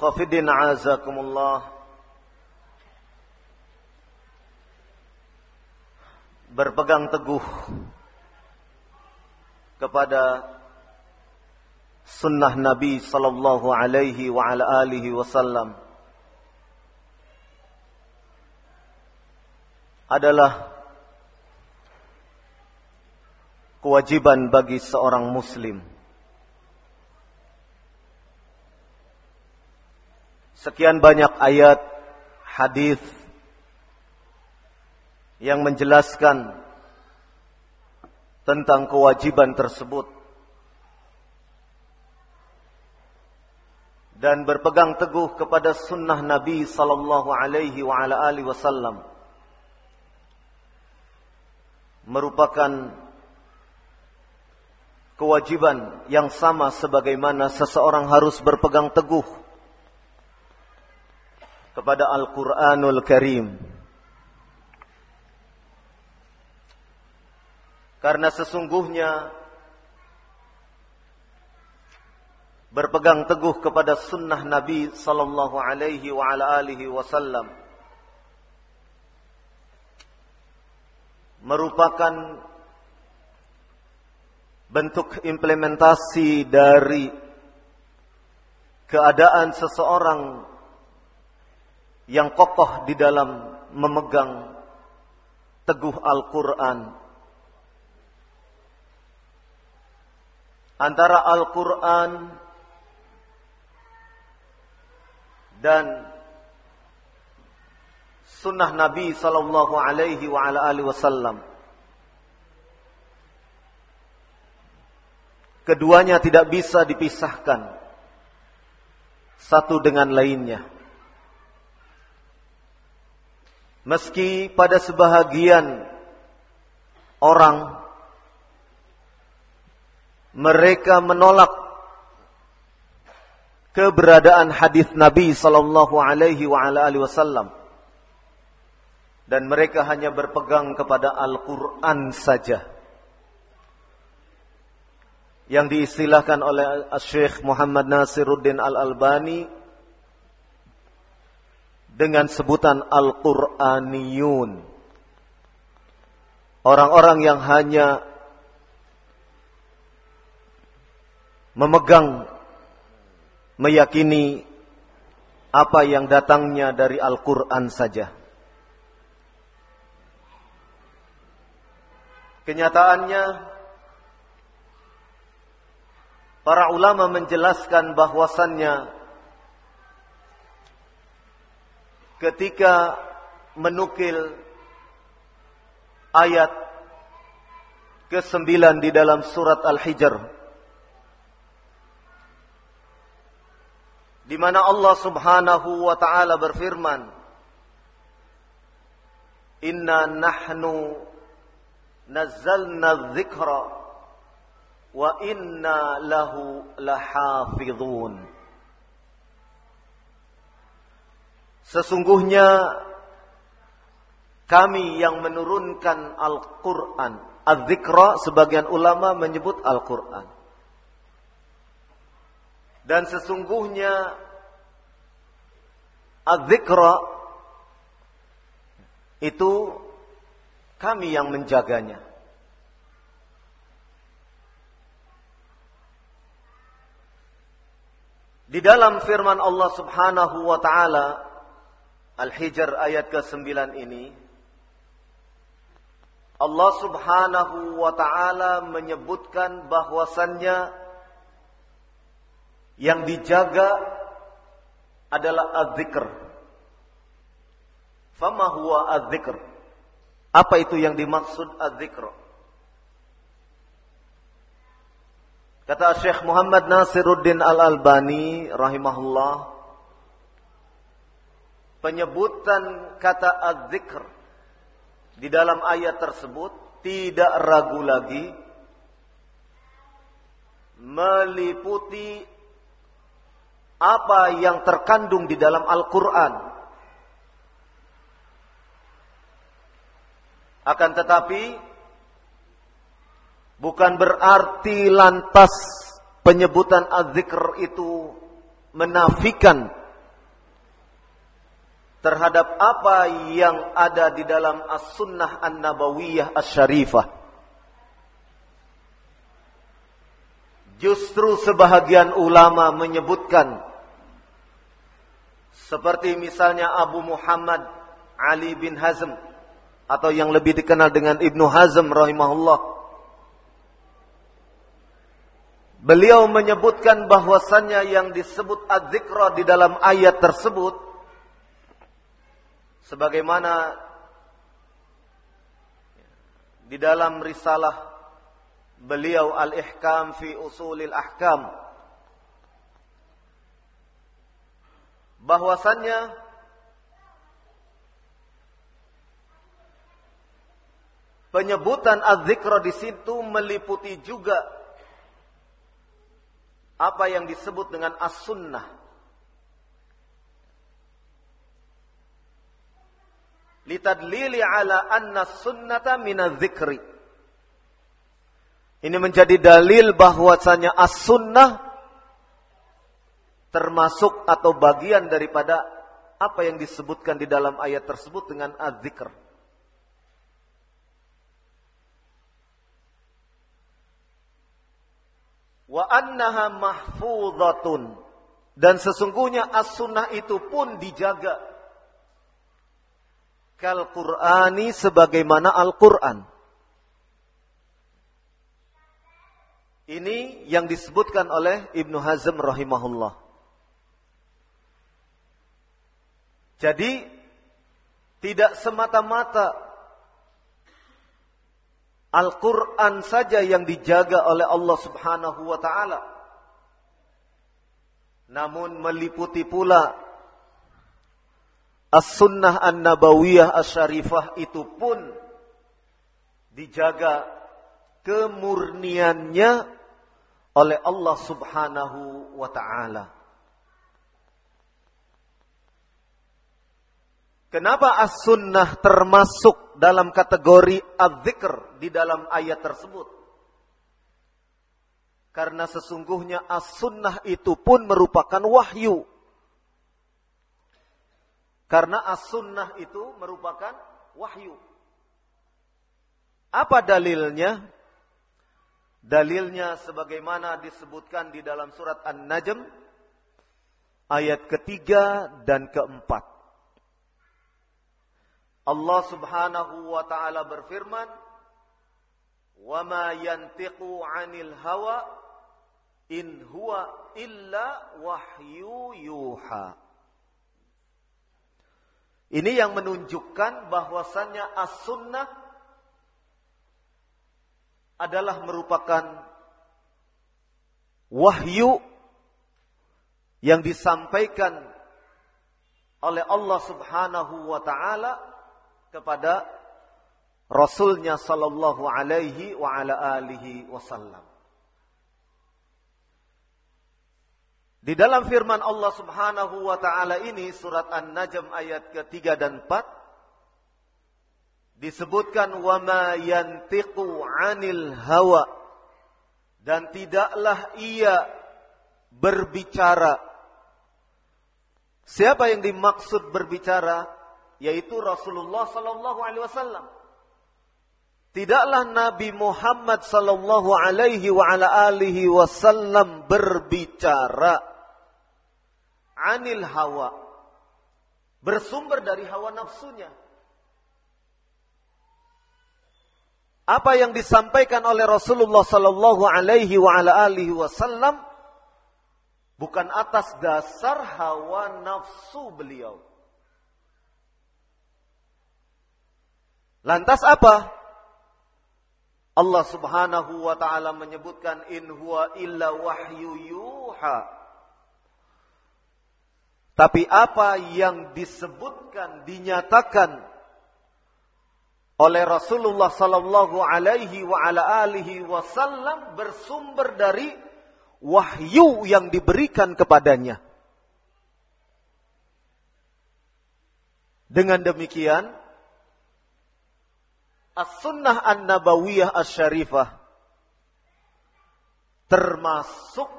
Ikhwafidin azakumullah Berpegang teguh Kepada Sunnah Nabi Sallallahu alaihi wa ala alihi wasallam. Adalah Kewajiban bagi seorang muslim Sekian banyak ayat hadis yang menjelaskan tentang kewajiban tersebut. Dan berpegang teguh kepada sunnah Nabi sallallahu alaihi wa ala alihi wasallam. Merupakan kewajiban yang sama sebagaimana seseorang harus berpegang teguh kepada Al-Quranul Karim. Karena sesungguhnya berpegang teguh kepada sunnah Nabi sallallahu alaihi wa ala alihi wasallam merupakan bentuk implementasi dari keadaan seseorang yang kokoh di dalam memegang teguh Al-Quran. Antara Al-Quran dan sunnah Nabi Sallallahu Alaihi Wasallam. Keduanya tidak bisa dipisahkan satu dengan lainnya. Meski pada sebahagian orang mereka menolak keberadaan hadis Nabi sallallahu alaihi wasallam dan mereka hanya berpegang kepada Al-Qur'an saja. yang diistilahkan oleh Syekh Muhammad Nasiruddin Al-Albani dengan sebutan Al-Qur'aniyun. Orang-orang yang hanya memegang meyakini apa yang datangnya dari Al-Qur'an saja. Kenyataannya Para ulama menjelaskan bahwasannya ketika menukil ayat ke-9 di dalam surat Al-Hijr di mana Allah Subhanahu wa taala berfirman Inna nahnu nazzalna dzikra wa inna lahu lahafidhun. Sesungguhnya kami yang menurunkan Al-Quran. Az-Zikra sebagian ulama menyebut Al-Quran. Dan sesungguhnya Az-Zikra itu kami yang menjaganya. Di dalam firman Allah Subhanahu wa taala Al-Hijr ayat ke-9 ini Allah Subhanahu wa taala menyebutkan bahwasannya yang dijaga adalah az-zikr. Fama huwa az-zikr? Apa itu yang dimaksud az-zikr? Kata Syekh Muhammad Nasiruddin Al-Albani rahimahullah penyebutan kata az-zikr di dalam ayat tersebut tidak ragu lagi meliputi apa yang terkandung di dalam Al-Qur'an. Akan tetapi Bukan berarti lantas penyebutan az-zikr itu menafikan terhadap apa yang ada di dalam as-sunnah an-nabawiyah as-syarifah. Justru sebahagian ulama menyebutkan seperti misalnya Abu Muhammad Ali bin Hazm atau yang lebih dikenal dengan Ibnu Hazm rahimahullah Beliau menyebutkan bahwasannya yang disebut az-zikra di dalam ayat tersebut sebagaimana di dalam risalah beliau Al-Ihkam fi Usulil Ahkam bahwasannya penyebutan az-zikra di situ meliputi juga apa yang disebut dengan as-sunnah. Litadlili ala anna sunnata minadzikri. Ini menjadi dalil bahwasanya as-sunnah termasuk atau bagian daripada apa yang disebutkan di dalam ayat tersebut dengan az-zikr. wa annaha mahfuzatun dan sesungguhnya as-sunnah itu pun dijaga kal Qur'ani sebagaimana Al-Qur'an ini yang disebutkan oleh Ibnu Hazm rahimahullah jadi tidak semata-mata Al-Quran saja yang dijaga oleh Allah subhanahu wa ta'ala. Namun meliputi pula As-Sunnah An-Nabawiyah As-Syarifah itu pun dijaga kemurniannya oleh Allah subhanahu wa ta'ala. Kenapa as-sunnah termasuk dalam kategori az-zikr di dalam ayat tersebut? Karena sesungguhnya as-sunnah itu pun merupakan wahyu. Karena as-sunnah itu merupakan wahyu. Apa dalilnya? Dalilnya sebagaimana disebutkan di dalam surat An-Najm ayat ketiga dan keempat. Allah Subhanahu wa taala berfirman, "Wa ma yantiqu 'anil hawa in huwa illa wahyu yuha." Ini yang menunjukkan bahwasannya as-sunnah adalah merupakan wahyu yang disampaikan oleh Allah Subhanahu wa taala kepada Rasulnya sallallahu alaihi wa ala alihi wasallam. Di dalam firman Allah Subhanahu wa taala ini surat An-Najm ayat ketiga dan empat disebutkan wa ma yantiqu 'anil hawa. Dan tidaklah ia berbicara. Siapa yang dimaksud berbicara? Yaitu Rasulullah sallallahu alaihi wasallam Tidaklah Nabi Muhammad sallallahu alaihi wa ala alihi wasallam berbicara anil hawa bersumber dari hawa nafsunya. Apa yang disampaikan oleh Rasulullah sallallahu alaihi wa ala alihi wasallam bukan atas dasar hawa nafsu beliau. Lantas apa Allah Subhanahu wa taala menyebutkan in huwa illa wahyu yuha tapi apa yang disebutkan, dinyatakan oleh Rasulullah sallallahu alaihi wa ala alihi wasallam bersumber dari wahyu yang diberikan kepadanya. Dengan demikian, As-Sunnah An-Nabawiyah Asy-Syarifah termasuk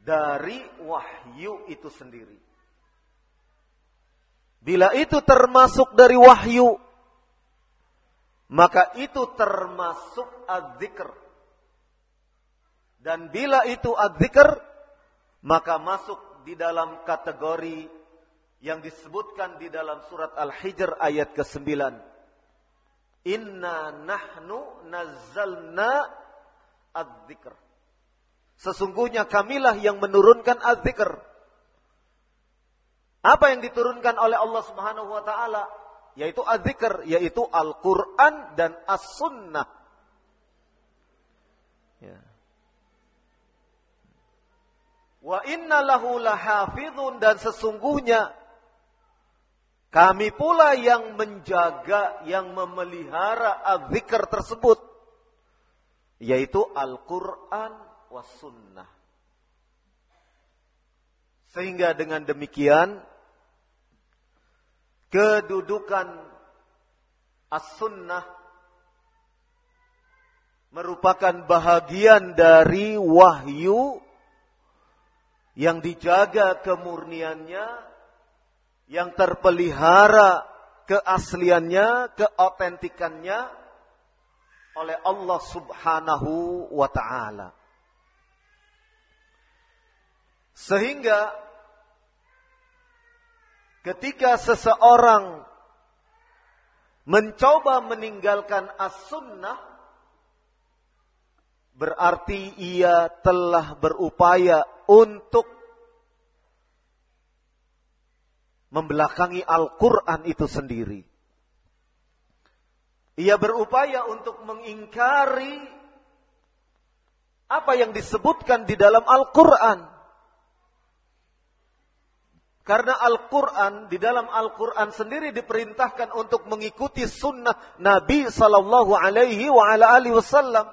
dari wahyu itu sendiri. Bila itu termasuk dari wahyu, maka itu termasuk adzikr. Dan bila itu adzikr, maka masuk di dalam kategori yang disebutkan di dalam surat Al-Hijr ayat ke-9. Inna nahnu nazzalna adzikr. Sesungguhnya kamilah yang menurunkan az-zikr. Apa yang diturunkan oleh Allah Subhanahu wa taala? Yaitu az-zikr, yaitu Al-Qur'an dan As-Sunnah. Ya. Wa inna lahu lahafidhun dan sesungguhnya kami pula yang menjaga, yang memelihara az-zikr tersebut. Yaitu Al-Quran was sunnah. Sehingga dengan demikian kedudukan as-sunnah merupakan bahagian dari wahyu yang dijaga kemurniannya, yang terpelihara keasliannya, keautentikannya oleh Allah Subhanahu wa taala. Sehingga ketika seseorang mencoba meninggalkan as-sunnah berarti ia telah berupaya untuk membelakangi Al-Quran itu sendiri. Ia berupaya untuk mengingkari apa yang disebutkan di dalam Al-Quran. Karena Al-Quran, di dalam Al-Quran sendiri diperintahkan untuk mengikuti sunnah Nabi Sallallahu Alaihi Wasallam.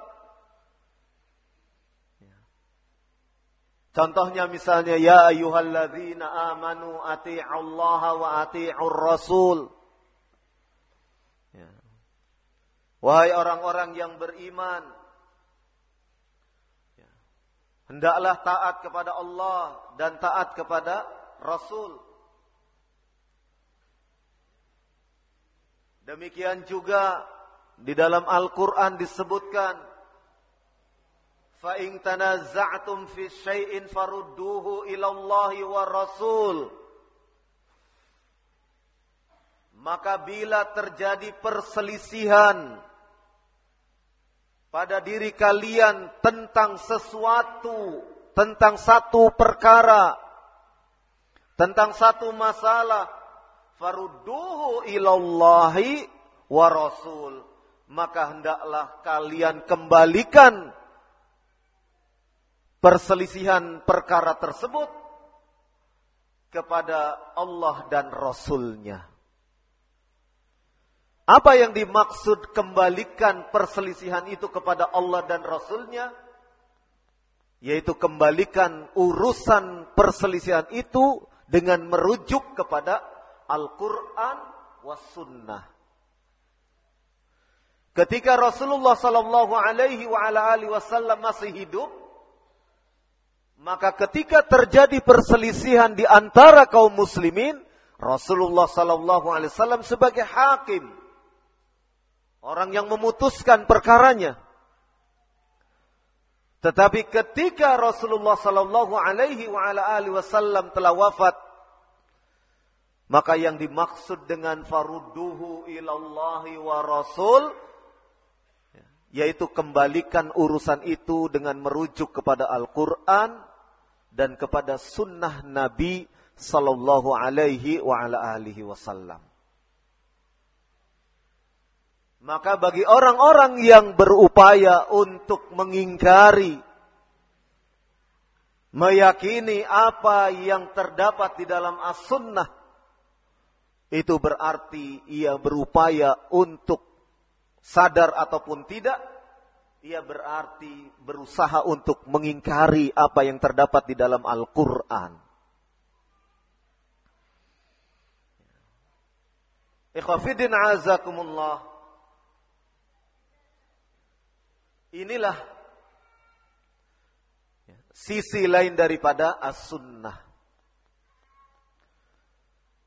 Contohnya misalnya, Ya ayuhalladzina amanu Allah wa ati'ur rasul. Ya. Wahai orang-orang yang beriman, hendaklah taat kepada Allah dan taat kepada Rasul. Demikian juga di dalam Al-Quran disebutkan, fa in tanaza'tum fi syai'in farudduhu ila Allah wa Rasul maka bila terjadi perselisihan pada diri kalian tentang sesuatu, tentang satu perkara, tentang satu masalah, farudduhu ilallahi wa rasul. Maka hendaklah kalian kembalikan perselisihan perkara tersebut kepada Allah dan Rasulnya. Apa yang dimaksud kembalikan perselisihan itu kepada Allah dan Rasulnya? Yaitu kembalikan urusan perselisihan itu dengan merujuk kepada Al-Quran was sunnah. Ketika Rasulullah Sallallahu Alaihi Wasallam masih hidup, maka ketika terjadi perselisihan di antara kaum muslimin, Rasulullah Sallallahu Alaihi Wasallam sebagai hakim Orang yang memutuskan perkaranya. Tetapi ketika Rasulullah sallallahu alaihi wasallam telah wafat, maka yang dimaksud dengan farudduhu ilallahi wa rasul yaitu kembalikan urusan itu dengan merujuk kepada Al-Qur'an dan kepada sunnah Nabi sallallahu alaihi wasallam. Maka bagi orang-orang yang berupaya untuk mengingkari, meyakini apa yang terdapat di dalam as-sunnah, itu berarti ia berupaya untuk sadar ataupun tidak, ia berarti berusaha untuk mengingkari apa yang terdapat di dalam Al-Quran. Ikhwafidin azakumullah. Inilah sisi lain daripada as-sunnah.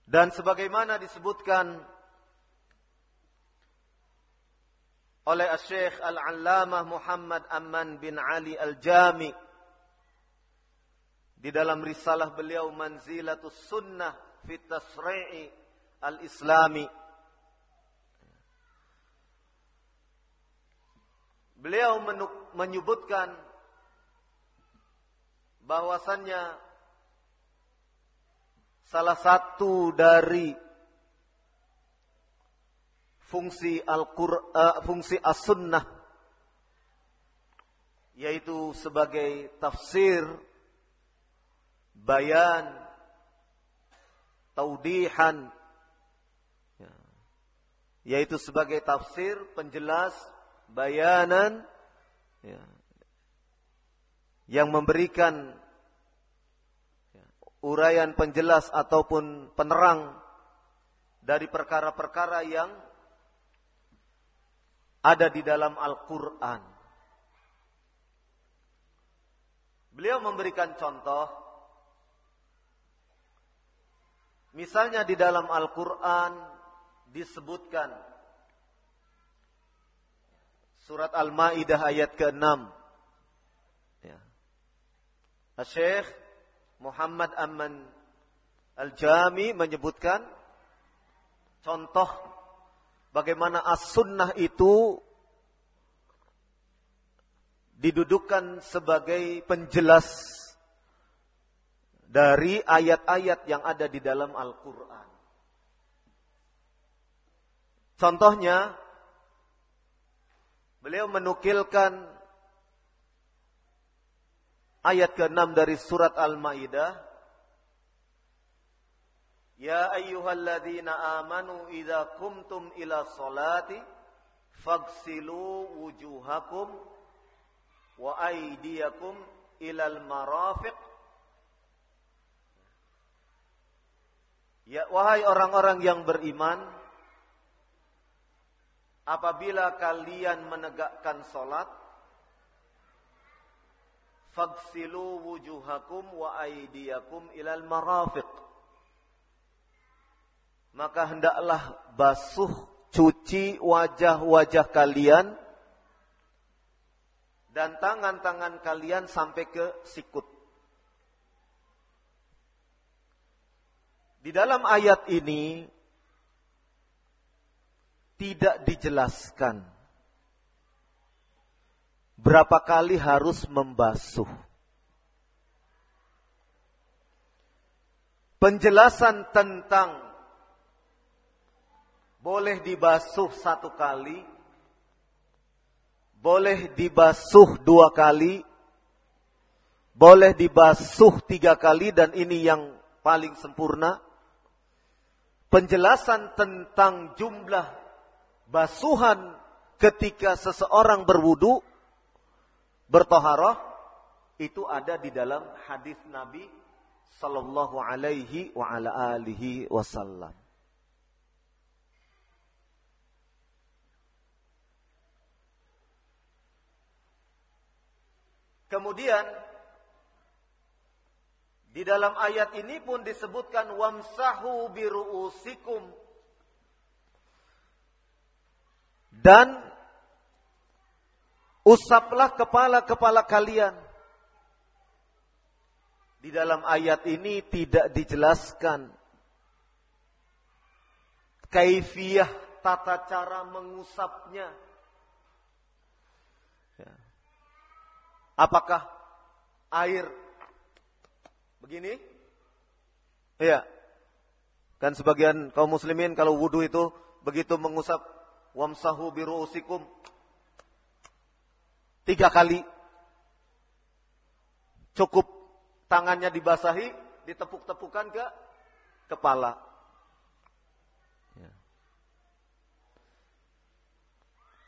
Dan sebagaimana disebutkan oleh Syekh Al-Allamah Muhammad Amman bin Ali Al-Jami. Di dalam risalah beliau Manzilatus Sunnah fi Tasri'i Al-Islami. Beliau menyebutkan bahwasannya salah satu dari fungsi Al-Qur'an uh, fungsi As-Sunnah yaitu sebagai tafsir bayan taudihan ya, yaitu sebagai tafsir penjelas bayanan ya, yang memberikan ya, uraian penjelas ataupun penerang dari perkara-perkara yang ada di dalam Al-Quran. Beliau memberikan contoh, misalnya di dalam Al-Quran disebutkan Surat Al-Maidah ayat ke-6. Ya. Muhammad Aman Al-Jami menyebutkan contoh bagaimana as-sunnah itu didudukkan sebagai penjelas dari ayat-ayat yang ada di dalam Al-Quran. Contohnya, Beliau menukilkan ayat ke-6 dari surat Al-Maidah. Ya ayyuhalladzina amanu idza kumtum ila salati fagsilu wujuhakum wa aydiyakum ilal marafiq Ya wahai orang-orang yang beriman apabila kalian menegakkan solat, fagsilu wujuhakum wa aydiyakum ilal marafiq. Maka hendaklah basuh, cuci wajah-wajah kalian dan tangan-tangan kalian sampai ke sikut. Di dalam ayat ini tidak dijelaskan berapa kali harus membasuh. Penjelasan tentang boleh dibasuh satu kali, boleh dibasuh dua kali, boleh dibasuh tiga kali dan ini yang paling sempurna. Penjelasan tentang jumlah basuhan ketika seseorang berwudu bertoharoh itu ada di dalam hadis Nabi sallallahu alaihi wasallam. Kemudian di dalam ayat ini pun disebutkan wamsahu biruusikum dan Usaplah kepala-kepala kalian. Di dalam ayat ini tidak dijelaskan kaifiyah tata cara mengusapnya. Apakah air begini? Iya. Kan sebagian kaum muslimin kalau wudhu itu begitu mengusap wamsahu biru'usikum Tiga kali. Cukup tangannya dibasahi, ditepuk-tepukan ke kepala. Ya.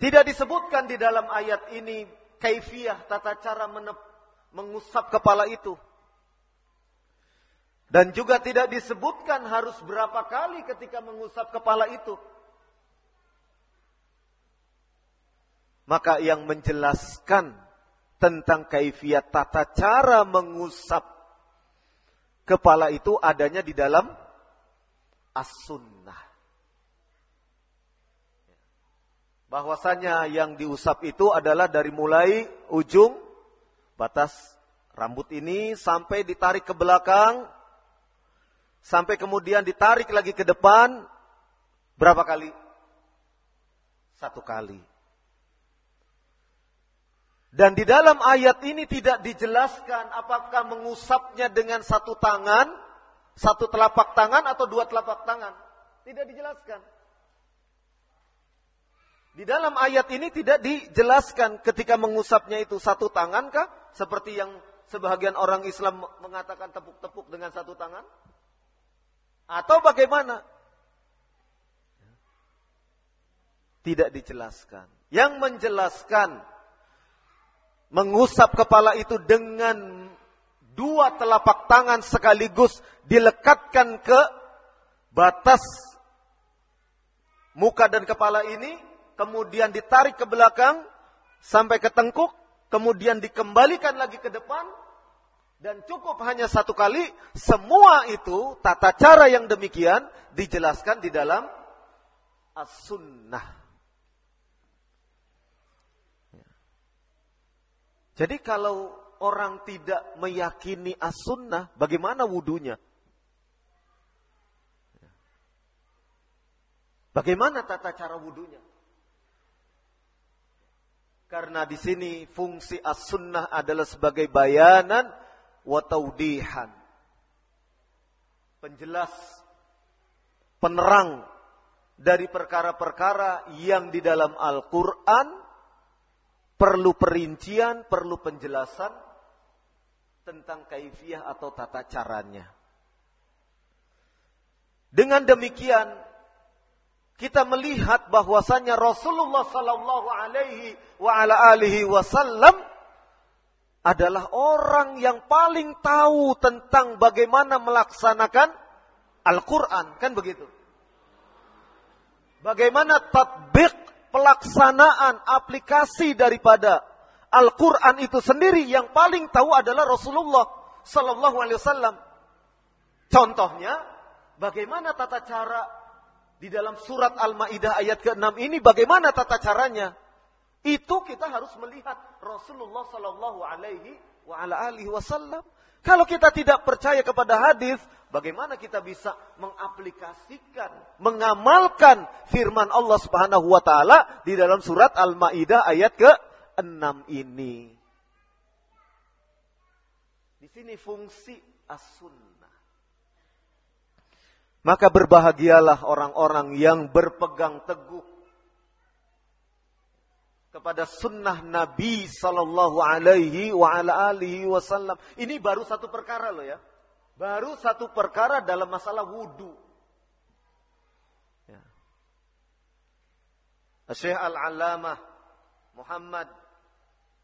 Tidak disebutkan di dalam ayat ini kaifiah tata cara mengusap kepala itu. Dan juga tidak disebutkan harus berapa kali ketika mengusap kepala itu. Maka yang menjelaskan tentang kaifiat tata cara mengusap kepala itu adanya di dalam as-sunnah. Bahwasanya yang diusap itu adalah dari mulai ujung batas rambut ini sampai ditarik ke belakang sampai kemudian ditarik lagi ke depan berapa kali? Satu kali. Dan di dalam ayat ini tidak dijelaskan apakah mengusapnya dengan satu tangan, satu telapak tangan atau dua telapak tangan. Tidak dijelaskan. Di dalam ayat ini tidak dijelaskan ketika mengusapnya itu satu tangan kah? Seperti yang sebagian orang Islam mengatakan tepuk-tepuk dengan satu tangan? Atau bagaimana? Tidak dijelaskan. Yang menjelaskan mengusap kepala itu dengan dua telapak tangan sekaligus dilekatkan ke batas muka dan kepala ini, kemudian ditarik ke belakang sampai ke tengkuk, kemudian dikembalikan lagi ke depan, dan cukup hanya satu kali, semua itu tata cara yang demikian dijelaskan di dalam as-sunnah. Jadi kalau orang tidak meyakini as-sunnah, bagaimana wudhunya? Bagaimana tata cara wudhunya? Karena di sini fungsi as-sunnah adalah sebagai bayanan wa taudihan. Penjelas, penerang dari perkara-perkara yang di dalam Al-Quran perlu perincian, perlu penjelasan tentang kaifiah atau tata caranya. Dengan demikian, kita melihat bahwasanya Rasulullah sallallahu alaihi wa ala alihi wasallam adalah orang yang paling tahu tentang bagaimana melaksanakan Al-Quran. Kan begitu? Bagaimana tatbik pelaksanaan aplikasi daripada Al-Quran itu sendiri yang paling tahu adalah Rasulullah Sallallahu Alaihi Wasallam. Contohnya, bagaimana tata cara di dalam surat Al-Maidah ayat ke-6 ini? Bagaimana tata caranya? Itu kita harus melihat Rasulullah Sallallahu Alaihi Wasallam. Kalau kita tidak percaya kepada hadis, bagaimana kita bisa mengaplikasikan, mengamalkan firman Allah Subhanahu wa taala di dalam surat Al-Maidah ayat ke-6 ini? Di sini fungsi as-sunnah. Maka berbahagialah orang-orang yang berpegang teguh kepada sunnah Nabi Sallallahu Alaihi Wasallam. Ini baru satu perkara loh ya, baru satu perkara dalam masalah wudhu. Ya. Syekh Al-Allamah Muhammad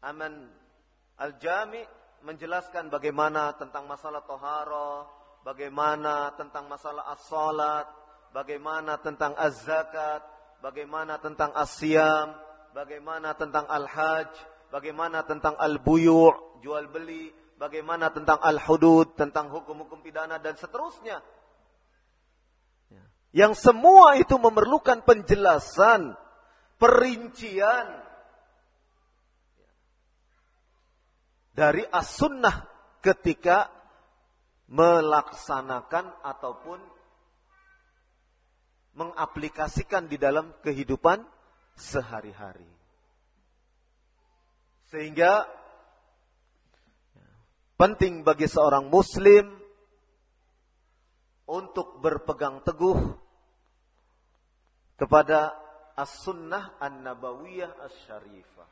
Aman Al-Jami menjelaskan bagaimana tentang masalah tohara, bagaimana tentang masalah as-salat, bagaimana tentang az-zakat, bagaimana tentang as-siyam, bagaimana tentang al-hajj, bagaimana tentang al-buyu' jual beli, bagaimana tentang al-hudud, tentang hukum-hukum pidana dan seterusnya. Ya. Yang semua itu memerlukan penjelasan, perincian dari as-sunnah ketika melaksanakan ataupun mengaplikasikan di dalam kehidupan sehari-hari. Sehingga penting bagi seorang muslim untuk berpegang teguh kepada as-sunnah an-nabawiyah as-syarifah.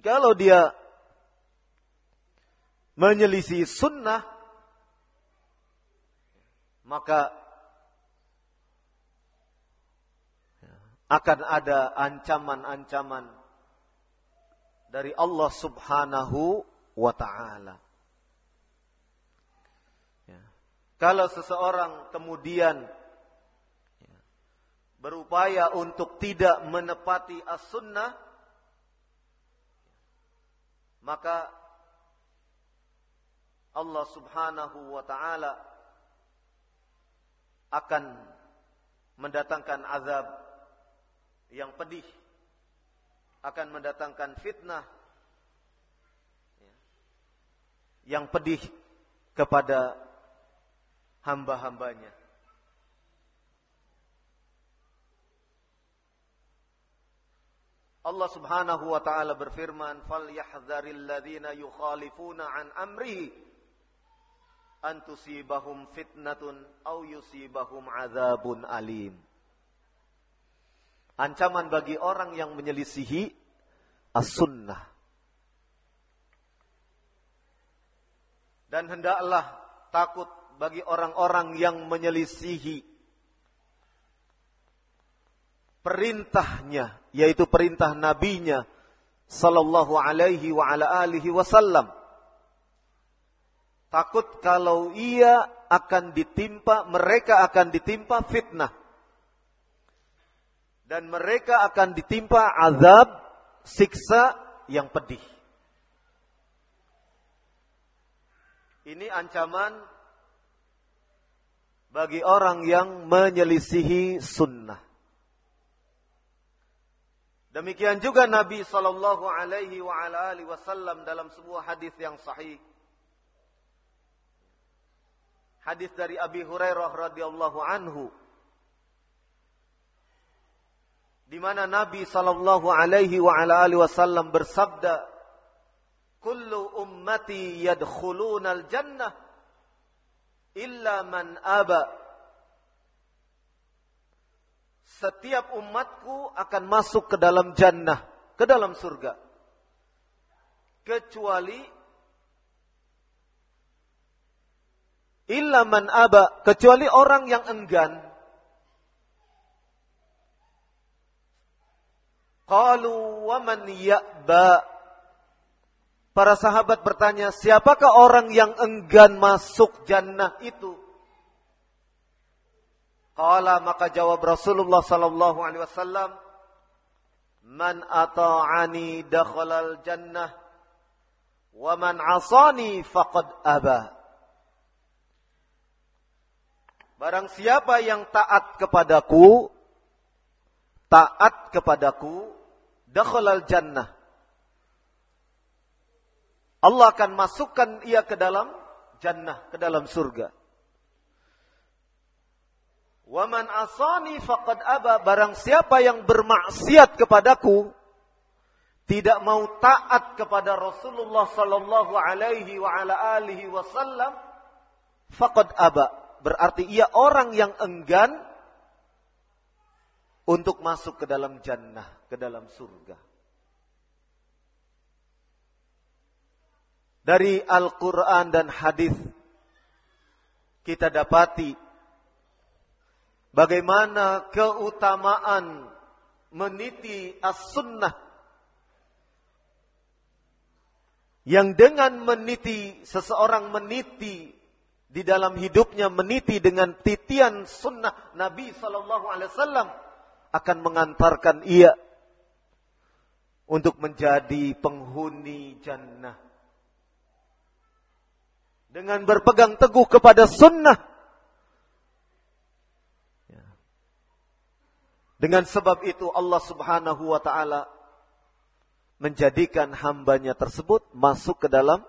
Kalau dia menyelisih sunnah, maka akan ada ancaman-ancaman dari Allah Subhanahu wa taala. Ya. Kalau seseorang kemudian ya, berupaya untuk tidak menepati as-sunnah, maka Allah Subhanahu wa taala akan mendatangkan azab yang pedih akan mendatangkan fitnah ya, yang pedih kepada hamba-hambanya. Allah Subhanahu wa taala berfirman, "Falyahdharil ladzina yukhalifuna an amrihi an tusibahum fitnatun aw yusibahum adzabun alim." Ancaman bagi orang yang menyelisihi as-sunnah. Dan hendaklah takut bagi orang-orang yang menyelisihi perintahnya, yaitu perintah nabinya sallallahu alaihi wa ala alihi wasallam. Takut kalau ia akan ditimpa, mereka akan ditimpa fitnah dan mereka akan ditimpa azab siksa yang pedih. Ini ancaman bagi orang yang menyelisihi sunnah. Demikian juga Nabi wasallam dalam sebuah hadis yang sahih. Hadis dari Abi Hurairah radhiyallahu anhu di mana Nabi sallallahu alaihi wa ala alihi wasallam bersabda, "Kullu ummati yadkhuluna al-jannah illa man aba." Setiap umatku akan masuk ke dalam jannah, ke dalam surga. Kecuali illa man aba, kecuali orang yang enggan Qalu wa man ya'ba? Para sahabat bertanya, siapakah orang yang enggan masuk jannah itu? Qala maka jawab Rasulullah sallallahu alaihi wasallam, Man ata'ani dakhalal jannah wa man asani faqad aba. Barang siapa yang taat kepadaku, taat kepadaku, dakhalal jannah. Allah akan masukkan ia ke dalam jannah, ke dalam surga. Waman asani faqad aba barang siapa yang bermaksiat kepadaku tidak mau taat kepada Rasulullah sallallahu alaihi wa ala alihi wasallam faqad aba berarti ia orang yang enggan untuk masuk ke dalam jannah, ke dalam surga. Dari Al-Quran dan hadis kita dapati bagaimana keutamaan meniti as-sunnah yang dengan meniti seseorang meniti di dalam hidupnya meniti dengan titian sunnah Nabi Wasallam akan mengantarkan ia untuk menjadi penghuni jannah. Dengan berpegang teguh kepada sunnah. Dengan sebab itu Allah subhanahu wa ta'ala menjadikan hambanya tersebut masuk ke dalam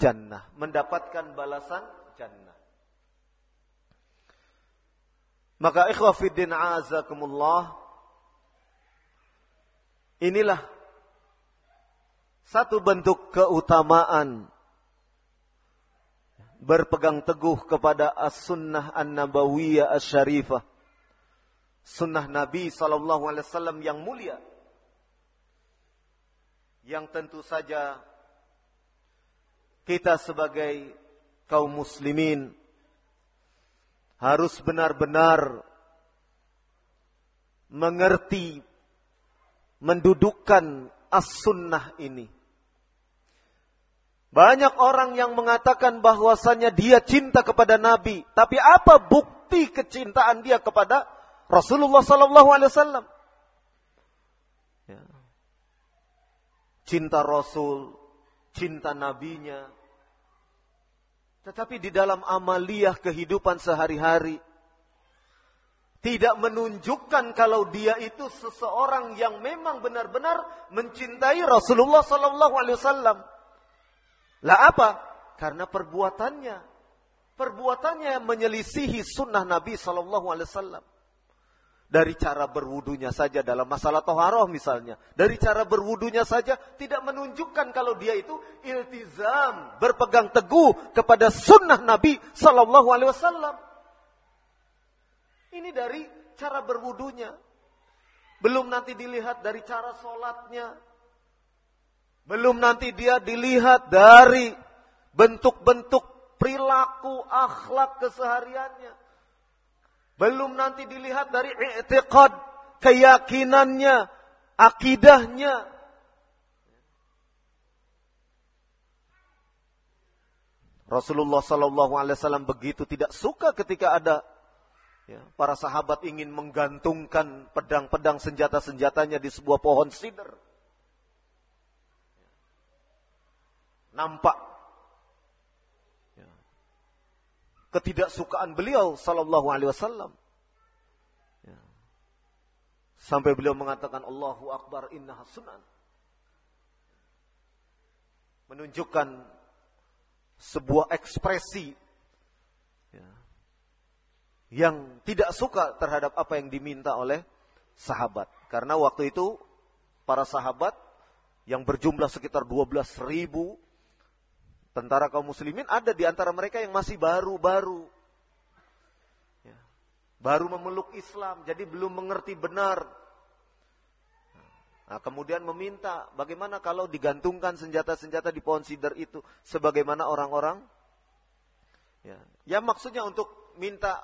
jannah. Mendapatkan balasan jannah. Maka ikhwafiddin azakumullah. Inilah satu bentuk keutamaan berpegang teguh kepada as-sunnah an-nabawiyah as-syarifah sunnah Nabi Wasallam yang mulia, yang tentu saja kita sebagai kaum muslimin harus benar-benar mengerti, mendudukkan as-sunnah ini. Banyak orang yang mengatakan bahwasannya dia cinta kepada Nabi, tapi apa bukti kecintaan dia kepada Rasulullah Sallallahu Alaihi Wasallam. Ya. Cinta Rasul, cinta nabinya. Tetapi di dalam amaliyah kehidupan sehari-hari, tidak menunjukkan kalau dia itu seseorang yang memang benar-benar mencintai Rasulullah Sallallahu Alaihi Wasallam. Lah apa? Karena perbuatannya, perbuatannya menyelisihi sunnah Nabi Sallallahu Alaihi Wasallam. Dari cara berwudunya saja dalam masalah toharoh misalnya. Dari cara berwudunya saja tidak menunjukkan kalau dia itu iltizam. Berpegang teguh kepada sunnah Nabi Sallallahu Alaihi Wasallam. Ini dari cara berwudunya. Belum nanti dilihat dari cara sholatnya. Belum nanti dia dilihat dari bentuk-bentuk perilaku akhlak kesehariannya. Belum nanti dilihat dari i'tiqad, keyakinannya, akidahnya. Rasulullah Sallallahu Alaihi Wasallam begitu tidak suka ketika ada ya, para sahabat ingin menggantungkan pedang-pedang senjata-senjatanya di sebuah pohon sider. Nampak ketidaksukaan beliau sallallahu alaihi wasallam. Ya. Sampai beliau mengatakan Allahu akbar inna sunan. Menunjukkan sebuah ekspresi ya, yang tidak suka terhadap apa yang diminta oleh sahabat. Karena waktu itu para sahabat yang berjumlah sekitar 12 ribu Tentara kaum muslimin ada di antara mereka yang masih baru-baru. Ya. Baru memeluk Islam, jadi belum mengerti benar. Nah, kemudian meminta, bagaimana kalau digantungkan senjata-senjata di pohon sidar itu, sebagaimana orang-orang? Ya. ya maksudnya untuk minta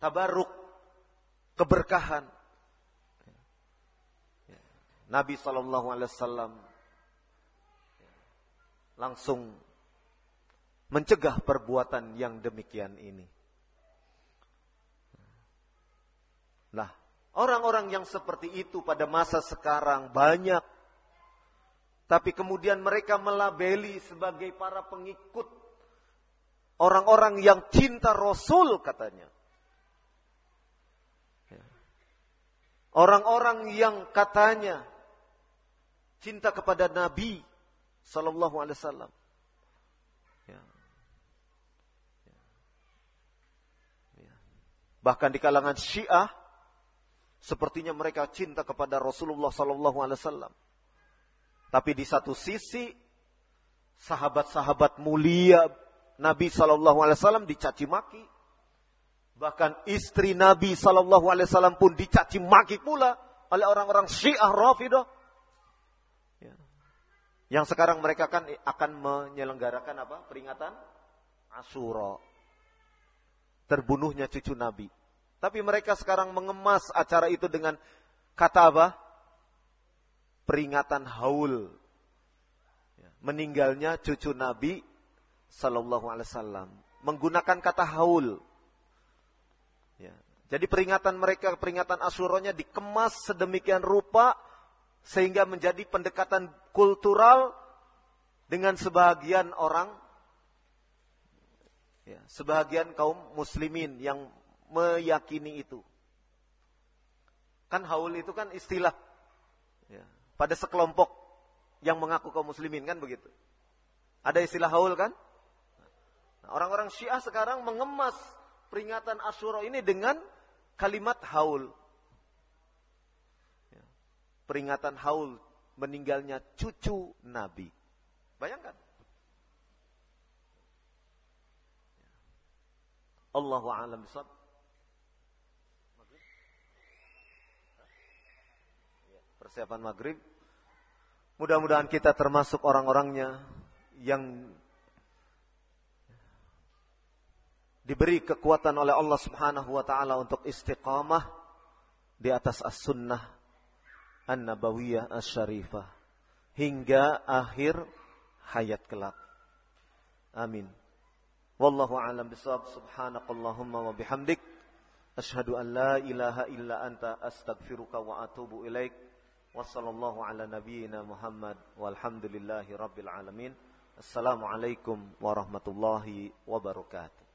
tabaruk, keberkahan. Ya. Nabi Shallallahu Alaihi Wasallam langsung mencegah perbuatan yang demikian ini. Nah, Orang-orang yang seperti itu pada masa sekarang banyak. Tapi kemudian mereka melabeli sebagai para pengikut. Orang-orang yang cinta Rasul katanya. Ya. Orang-orang yang katanya cinta kepada Nabi Sallallahu Alaihi Wasallam. Ya. Ya. Bahkan di kalangan Syiah, sepertinya mereka cinta kepada Rasulullah Sallallahu Alaihi Wasallam. Tapi di satu sisi, sahabat-sahabat mulia Nabi Sallallahu Alaihi Wasallam dicaci maki. Bahkan istri Nabi Sallallahu Alaihi Wasallam pun dicaci maki pula oleh orang-orang Syiah Rafidah. Yang sekarang mereka kan akan menyelenggarakan apa? Peringatan Asyura. Terbunuhnya cucu Nabi. Tapi mereka sekarang mengemas acara itu dengan kata apa? Peringatan haul. Ya, meninggalnya cucu Nabi Sallallahu Alaihi Wasallam. Menggunakan kata haul. Ya. Jadi peringatan mereka, peringatan Asyuranya dikemas sedemikian rupa sehingga menjadi pendekatan kultural dengan sebagian orang ya, sebagian kaum muslimin yang meyakini itu. Kan haul itu kan istilah ya, pada sekelompok yang mengaku kaum muslimin kan begitu? Ada istilah haul kan? Nah, orang-orang syiah sekarang mengemas peringatan Asyura ini dengan kalimat haul peringatan haul meninggalnya cucu Nabi. Bayangkan. Allahu a'lam bishawab. Persiapan maghrib. Mudah-mudahan kita termasuk orang-orangnya yang diberi kekuatan oleh Allah Subhanahu wa taala untuk istiqamah di atas as-sunnah An-Nabawiyah Asy-Syarifah hingga akhir hayat kelak. Amin. Wallahu a'lam bishawab. Subhanakallahumma wa bihamdik asyhadu an la ilaha illa anta astaghfiruka wa atubu ilaik. Wassallallahu ala nabiyyina Muhammad walhamdulillahi rabbil alamin. Assalamualaikum warahmatullahi wabarakatuh.